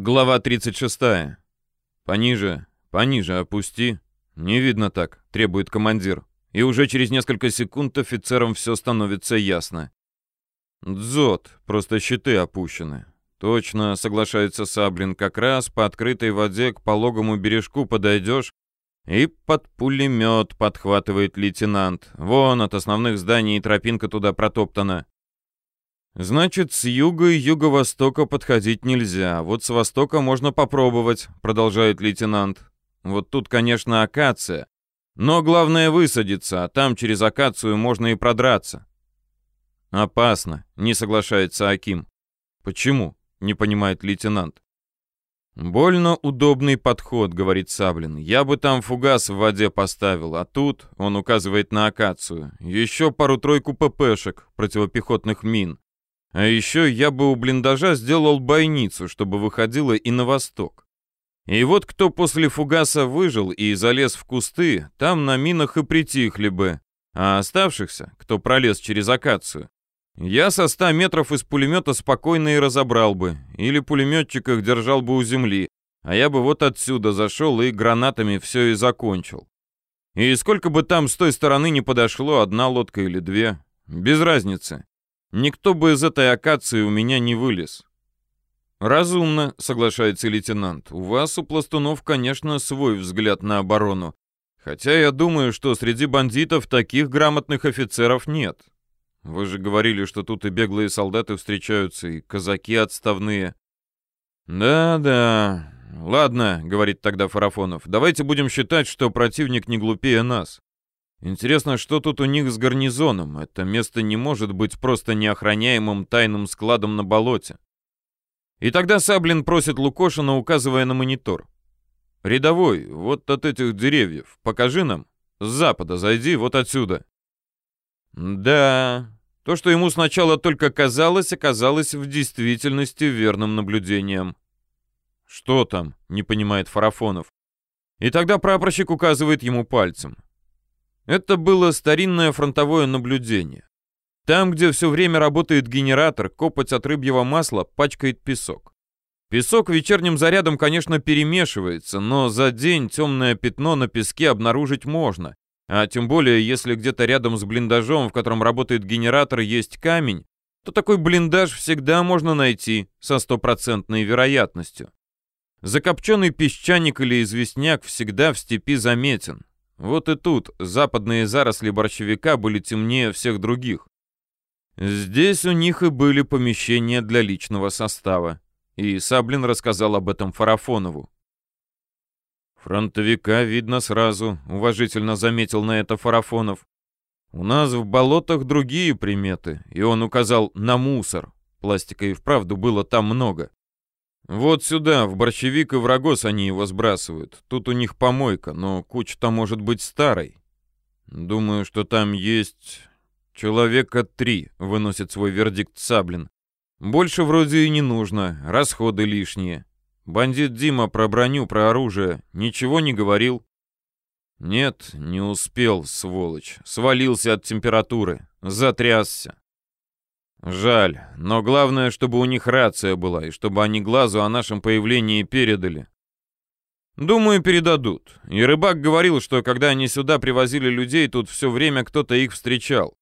Глава 36. Пониже, пониже опусти. Не видно так, требует командир. И уже через несколько секунд офицерам все становится ясно. Дзот, просто щиты опущены. Точно, соглашается Саблин, как раз по открытой воде к пологому бережку подойдешь, и под пулемет подхватывает лейтенант. Вон от основных зданий тропинка туда протоптана. «Значит, с юга и юго-востока подходить нельзя. Вот с востока можно попробовать», — продолжает лейтенант. «Вот тут, конечно, акация. Но главное высадиться, а там через акацию можно и продраться». «Опасно», — не соглашается Аким. «Почему?» — не понимает лейтенант. «Больно удобный подход», — говорит Саблин. «Я бы там фугас в воде поставил, а тут...» — он указывает на акацию. «Еще пару-тройку ППшек, противопехотных мин. А еще я бы у блиндажа сделал бойницу, чтобы выходила и на восток. И вот кто после фугаса выжил и залез в кусты, там на минах и притихли бы. А оставшихся, кто пролез через акацию, я со ста метров из пулемета спокойно и разобрал бы. Или пулеметчик их держал бы у земли, а я бы вот отсюда зашел и гранатами все и закончил. И сколько бы там с той стороны не подошло, одна лодка или две, без разницы. Никто бы из этой акации у меня не вылез. «Разумно», — соглашается лейтенант. «У вас, у пластунов, конечно, свой взгляд на оборону. Хотя я думаю, что среди бандитов таких грамотных офицеров нет. Вы же говорили, что тут и беглые солдаты встречаются, и казаки отставные». «Да-да. Ладно», — говорит тогда Фарафонов, — «давайте будем считать, что противник не глупее нас. Интересно, что тут у них с гарнизоном? Это место не может быть просто неохраняемым тайным складом на болоте. И тогда Саблин просит Лукошина, указывая на монитор. «Рядовой, вот от этих деревьев. Покажи нам. С запада зайди, вот отсюда». Да, то, что ему сначала только казалось, оказалось в действительности верным наблюдением. «Что там?» — не понимает Фарафонов. И тогда прапорщик указывает ему пальцем. Это было старинное фронтовое наблюдение. Там, где все время работает генератор, копоть от рыбьего масла пачкает песок. Песок вечерним зарядом, конечно, перемешивается, но за день темное пятно на песке обнаружить можно. А тем более, если где-то рядом с блиндажом, в котором работает генератор, есть камень, то такой блиндаж всегда можно найти со стопроцентной вероятностью. Закопченный песчаник или известняк всегда в степи заметен. Вот и тут западные заросли борщевика были темнее всех других. Здесь у них и были помещения для личного состава. И Саблин рассказал об этом Фарафонову. «Фронтовика видно сразу», — уважительно заметил на это Фарафонов. «У нас в болотах другие приметы», и он указал на мусор. Пластика и вправду было там много. Вот сюда, в борщевик и в рогоз они его сбрасывают. Тут у них помойка, но куча-то может быть старой. Думаю, что там есть... Человека три, выносит свой вердикт Саблин. Больше вроде и не нужно, расходы лишние. Бандит Дима про броню, про оружие ничего не говорил? Нет, не успел, сволочь. Свалился от температуры, затрясся. Жаль, но главное, чтобы у них рация была, и чтобы они глазу о нашем появлении передали. Думаю, передадут. И рыбак говорил, что когда они сюда привозили людей, тут все время кто-то их встречал.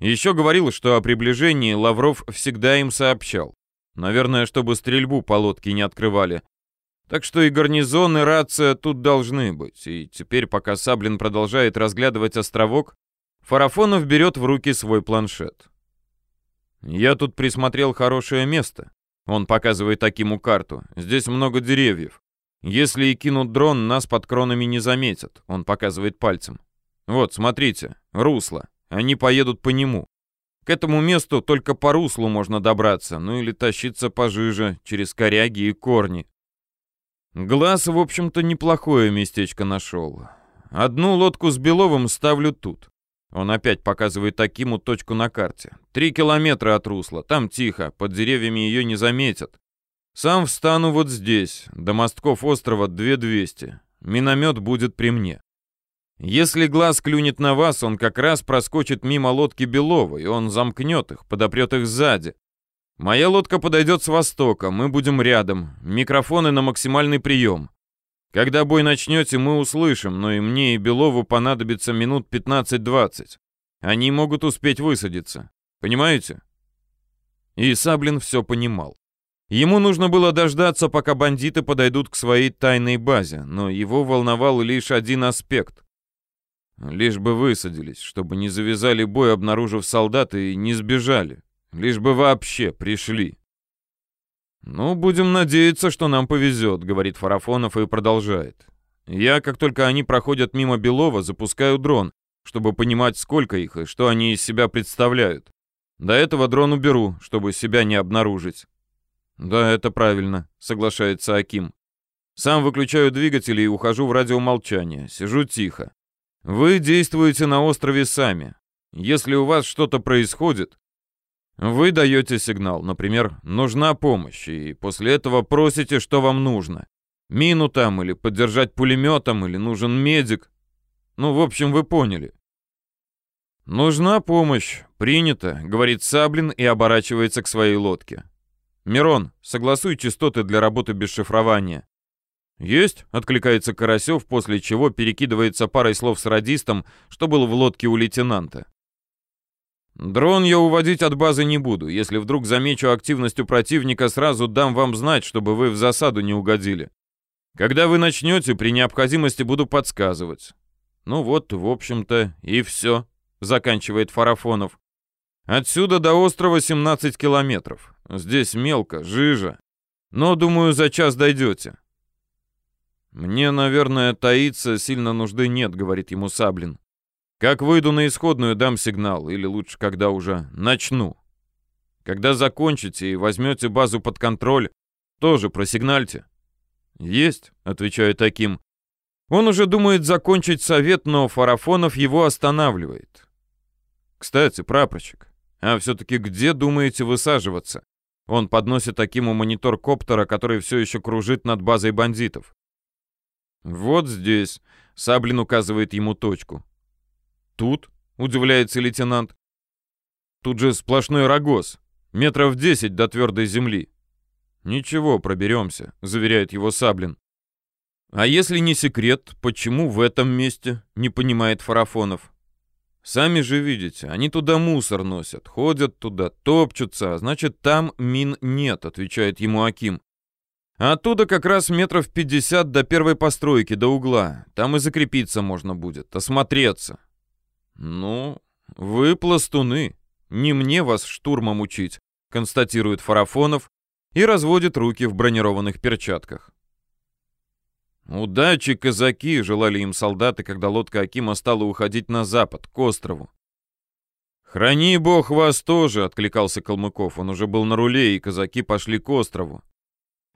Еще говорил, что о приближении Лавров всегда им сообщал. Наверное, чтобы стрельбу по лодке не открывали. Так что и гарнизон, и рация тут должны быть. И теперь, пока Саблин продолжает разглядывать островок, Фарафонов берет в руки свой планшет. «Я тут присмотрел хорошее место». Он показывает Акиму карту. «Здесь много деревьев. Если и кинут дрон, нас под кронами не заметят». Он показывает пальцем. «Вот, смотрите, русло. Они поедут по нему. К этому месту только по руслу можно добраться, ну или тащиться пожиже, через коряги и корни. Глаз, в общем-то, неплохое местечко нашел. Одну лодку с Беловым ставлю тут. Он опять показывает Такиму точку на карте. Три километра от русла. Там тихо, под деревьями ее не заметят. Сам встану вот здесь. До мостков острова 2200. Миномет будет при мне. Если глаз клюнет на вас, он как раз проскочит мимо лодки Белова, и он замкнет их, подопрет их сзади. Моя лодка подойдет с востока, мы будем рядом. Микрофоны на максимальный прием. Когда бой начнете, мы услышим, но и мне, и Белову понадобится минут 15-20. Они могут успеть высадиться. Понимаете? И Саблин все понимал. Ему нужно было дождаться, пока бандиты подойдут к своей тайной базе, но его волновал лишь один аспект. Лишь бы высадились, чтобы не завязали бой, обнаружив солдат, и не сбежали. Лишь бы вообще пришли. «Ну, будем надеяться, что нам повезет», — говорит Фарафонов и продолжает. «Я, как только они проходят мимо Белова, запускаю дрон, чтобы понимать, сколько их и что они из себя представляют. До этого дрон уберу, чтобы себя не обнаружить». «Да, это правильно», — соглашается Аким. «Сам выключаю двигатели и ухожу в радиомолчание. Сижу тихо. Вы действуете на острове сами. Если у вас что-то происходит, вы даете сигнал, например, «нужна помощь», и после этого просите, что вам нужно. Мину там, или поддержать пулеметом, или нужен медик. Ну, в общем, вы поняли. «Нужна помощь. Принято», — говорит Саблин и оборачивается к своей лодке. «Мирон, согласуй частоты для работы без шифрования». «Есть», — откликается Карасев, после чего перекидывается парой слов с радистом, что был в лодке у лейтенанта. Дрон я уводить от базы не буду. Если вдруг замечу активность у противника, сразу дам вам знать, чтобы вы в засаду не угодили. Когда вы начнете, при необходимости буду подсказывать. Ну вот, в общем-то, и все, заканчивает Фарафонов. Отсюда до острова 17 километров. Здесь мелко, жижа. Но, думаю, за час дойдете. Мне, наверное, таиться сильно нужды нет, говорит ему Саблин. Как выйду на исходную, дам сигнал, или лучше, когда уже начну. Когда закончите и возьмете базу под контроль, тоже просигнальте. Есть, отвечаю таким. Он уже думает закончить совет, но Фарафонов его останавливает. Кстати, прапорщик, а все-таки где думаете высаживаться? Он подносит таким монитор коптера, который все еще кружит над базой бандитов. Вот здесь. Саблин указывает ему точку. «Тут?» — удивляется лейтенант. «Тут же сплошной рогоз. Метров десять до твердой земли». «Ничего, проберемся», — заверяет его Саблин. «А если не секрет, почему в этом месте?» — не понимает Фарафонов. «Сами же видите, они туда мусор носят, ходят туда, топчутся, а значит, там мин нет», — отвечает ему Аким. «Оттуда как раз метров пятьдесят до первой постройки, до угла. Там и закрепиться можно будет, осмотреться. «Ну, вы пластуны. Не мне вас штурмом учить», — констатирует Фарафонов и разводит руки в бронированных перчатках. «Удачи, казаки!» — желали им солдаты, когда лодка Акима стала уходить на запад, к острову. «Храни бог вас тоже!» — откликался Калмыков. Он уже был на руле, и казаки пошли к острову.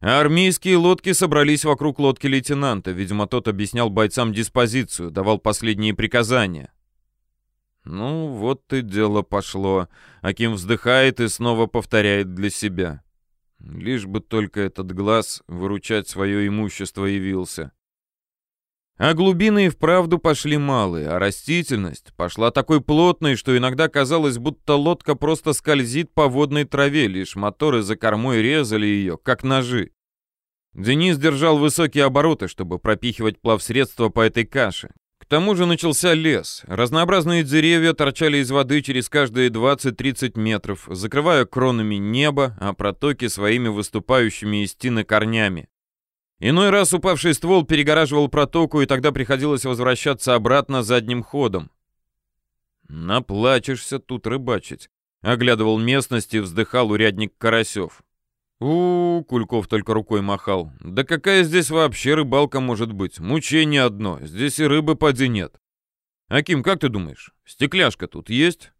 Армейские лодки собрались вокруг лодки лейтенанта. Видимо, тот объяснял бойцам диспозицию, давал последние приказания. Ну, вот и дело пошло. Аким вздыхает и снова повторяет для себя. Лишь бы только этот глаз выручать свое имущество явился. А глубины и вправду пошли малые, а растительность пошла такой плотной, что иногда казалось, будто лодка просто скользит по водной траве, лишь моторы за кормой резали ее, как ножи. Денис держал высокие обороты, чтобы пропихивать плавсредство по этой каше тому же начался лес. Разнообразные деревья торчали из воды через каждые 20-30 метров, закрывая кронами небо, а протоки своими выступающими из тины корнями. Иной раз упавший ствол перегораживал протоку, и тогда приходилось возвращаться обратно задним ходом. «Наплачешься тут рыбачить», — оглядывал местность и вздыхал урядник Карасев. У, Кульков только рукой махал. «Да какая здесь вообще рыбалка может быть? Мучение одно. Здесь и рыбы поди нет». «Аким, как ты думаешь, стекляшка тут есть?»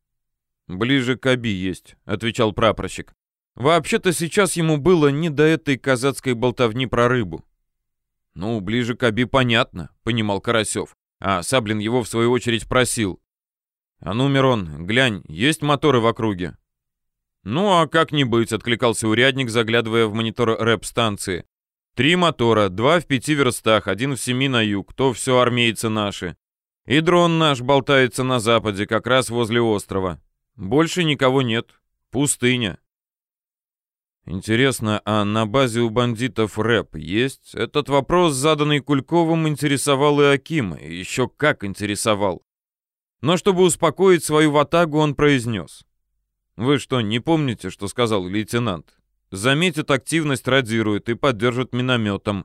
«Ближе к Аби есть», — отвечал прапорщик. «Вообще-то сейчас ему было не до этой казацкой болтовни про рыбу». «Ну, ближе к Аби понятно», — понимал Карасев. А Саблин его, в свою очередь, просил. «А ну, Мирон, глянь, есть моторы в округе?» «Ну а как не быть», — откликался урядник, заглядывая в монитор рэп-станции. «Три мотора, два в пяти верстах, один в семи на юг, то все армейцы наши. И дрон наш болтается на западе, как раз возле острова. Больше никого нет. Пустыня». Интересно, а на базе у бандитов рэп есть? Этот вопрос, заданный Кульковым, интересовал и Акима, еще как интересовал. Но чтобы успокоить свою ватагу, он произнес. «Вы что, не помните, что сказал лейтенант? Заметит активность, радирует и поддержит минометом.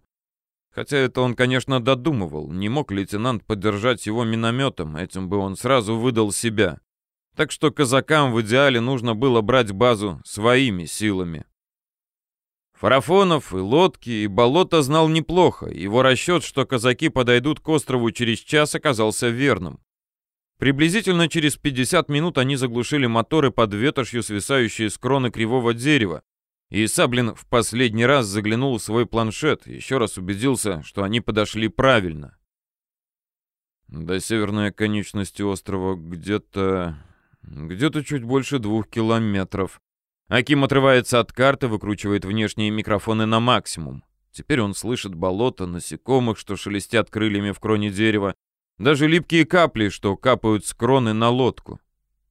Хотя это он, конечно, додумывал. Не мог лейтенант поддержать его минометом, этим бы он сразу выдал себя. Так что казакам в идеале нужно было брать базу своими силами. Фарафонов и лодки, и болото знал неплохо. Его расчет, что казаки подойдут к острову через час, оказался верным. Приблизительно через 50 минут они заглушили моторы под ветошью, свисающие с кроны кривого дерева, и Саблин в последний раз заглянул в свой планшет, еще раз убедился, что они подошли правильно. До северной конечности острова где-то... где-то чуть больше двух километров. Аким отрывается от карты, выкручивает внешние микрофоны на максимум. Теперь он слышит болото, насекомых, что шелестят крыльями в кроне дерева, даже липкие капли, что капают с кроны на лодку.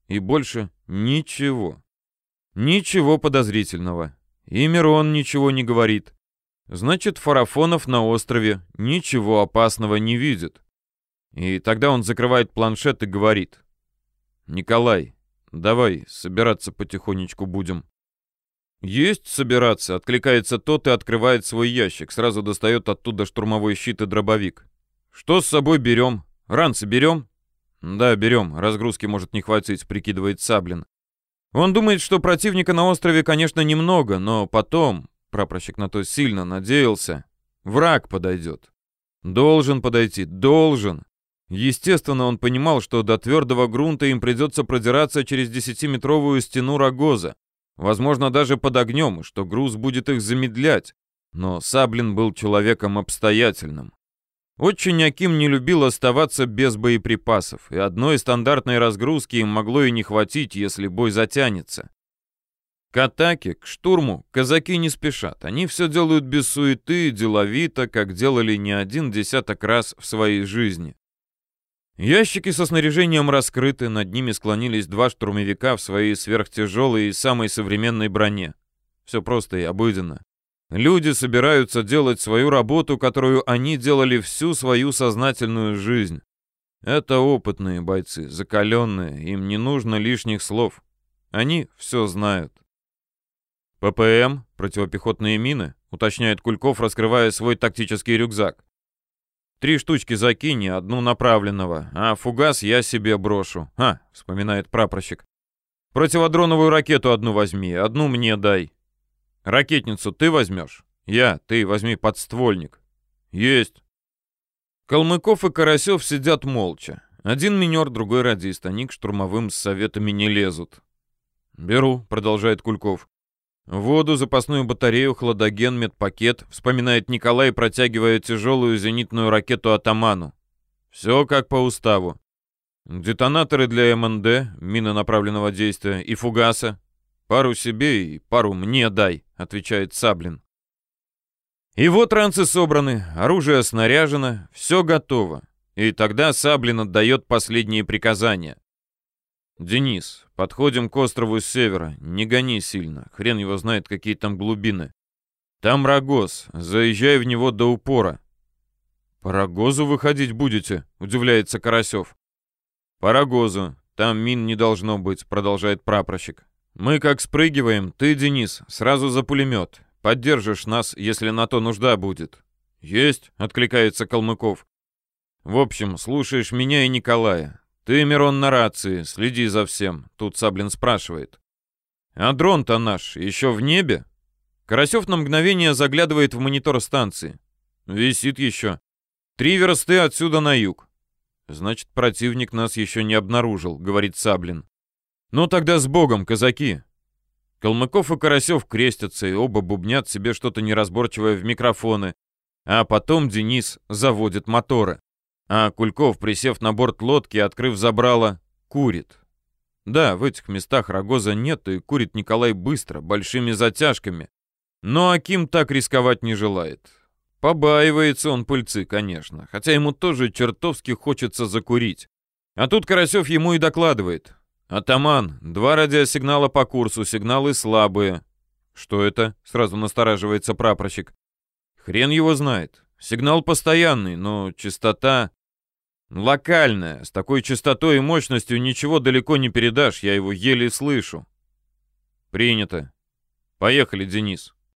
И больше ничего. Ничего подозрительного. И Мирон ничего не говорит. Значит, Фарафонов на острове ничего опасного не видит. И тогда он закрывает планшет и говорит. «Николай, давай собираться потихонечку будем». «Есть собираться», — откликается тот и открывает свой ящик. Сразу достает оттуда штурмовой щит и дробовик. «Что с собой берем? Ранцы берем?» «Да, берем. Разгрузки может не хватить», — прикидывает Саблин. Он думает, что противника на острове, конечно, немного, но потом, прапорщик на то сильно надеялся, враг подойдет. Должен подойти, должен. Естественно, он понимал, что до твердого грунта им придется продираться через десятиметровую стену рогоза, возможно, даже под огнем, что груз будет их замедлять. Но Саблин был человеком обстоятельным. Очень Аким не любил оставаться без боеприпасов, и одной стандартной разгрузки им могло и не хватить, если бой затянется. К атаке, к штурму казаки не спешат. Они все делают без суеты, деловито, как делали не один десяток раз в своей жизни. Ящики со снаряжением раскрыты, над ними склонились два штурмовика в своей сверхтяжелой и самой современной броне. Все просто и обыденно. Люди собираются делать свою работу, которую они делали всю свою сознательную жизнь. Это опытные бойцы, закаленные, им не нужно лишних слов. Они все знают. ППМ, противопехотные мины, уточняет Кульков, раскрывая свой тактический рюкзак. Три штучки закинь, одну направленного, а фугас я себе брошу. А, вспоминает прапорщик. Противодроновую ракету одну возьми, одну мне дай. Ракетницу ты возьмешь? Я, ты возьми подствольник. Есть. Калмыков и Карасев сидят молча. Один минер, другой радист. Они к штурмовым с советами не лезут. «Беру», — продолжает Кульков. «Воду, запасную батарею, хладоген, медпакет», — вспоминает Николай, протягивая тяжелую зенитную ракету атаману. «Все как по уставу. Детонаторы для МНД, мины направленного действия и фугаса. Пару себе и пару мне дай», — отвечает Саблин. И вот ранцы собраны, оружие снаряжено, все готово. И тогда Саблин отдает последние приказания. «Денис, подходим к острову с севера. Не гони сильно. Хрен его знает, какие там глубины. Там рогоз. Заезжай в него до упора». «По рогозу выходить будете?» — удивляется Карасев. «По рогозу. Там мин не должно быть», — продолжает прапорщик. «Мы как спрыгиваем, ты, Денис, сразу за пулемет. Поддержишь нас, если на то нужда будет». «Есть», — откликается Калмыков. «В общем, слушаешь меня и Николая. Ты, Мирон, на рации, следи за всем», — тут Саблин спрашивает. «А дрон-то наш еще в небе?» Карасев на мгновение заглядывает в монитор станции. «Висит еще. Три версты отсюда на юг». «Значит, противник нас еще не обнаружил», — говорит Саблин. «Ну тогда с Богом, казаки!» Калмыков и Карасев крестятся, и оба бубнят себе что-то неразборчивое в микрофоны. А потом Денис заводит моторы. А Кульков, присев на борт лодки, открыв забрало, курит. Да, в этих местах рогоза нет, и курит Николай быстро, большими затяжками. Но Аким так рисковать не желает. Побаивается он пыльцы, конечно, хотя ему тоже чертовски хочется закурить. А тут Карасев ему и докладывает. «Атаман, два радиосигнала по курсу, сигналы слабые». Что это? Сразу настораживается прапорщик. Хрен его знает. Сигнал постоянный, но частота... Локальная. С такой частотой и мощностью ничего далеко не передашь, я его еле слышу. Принято. Поехали, Денис.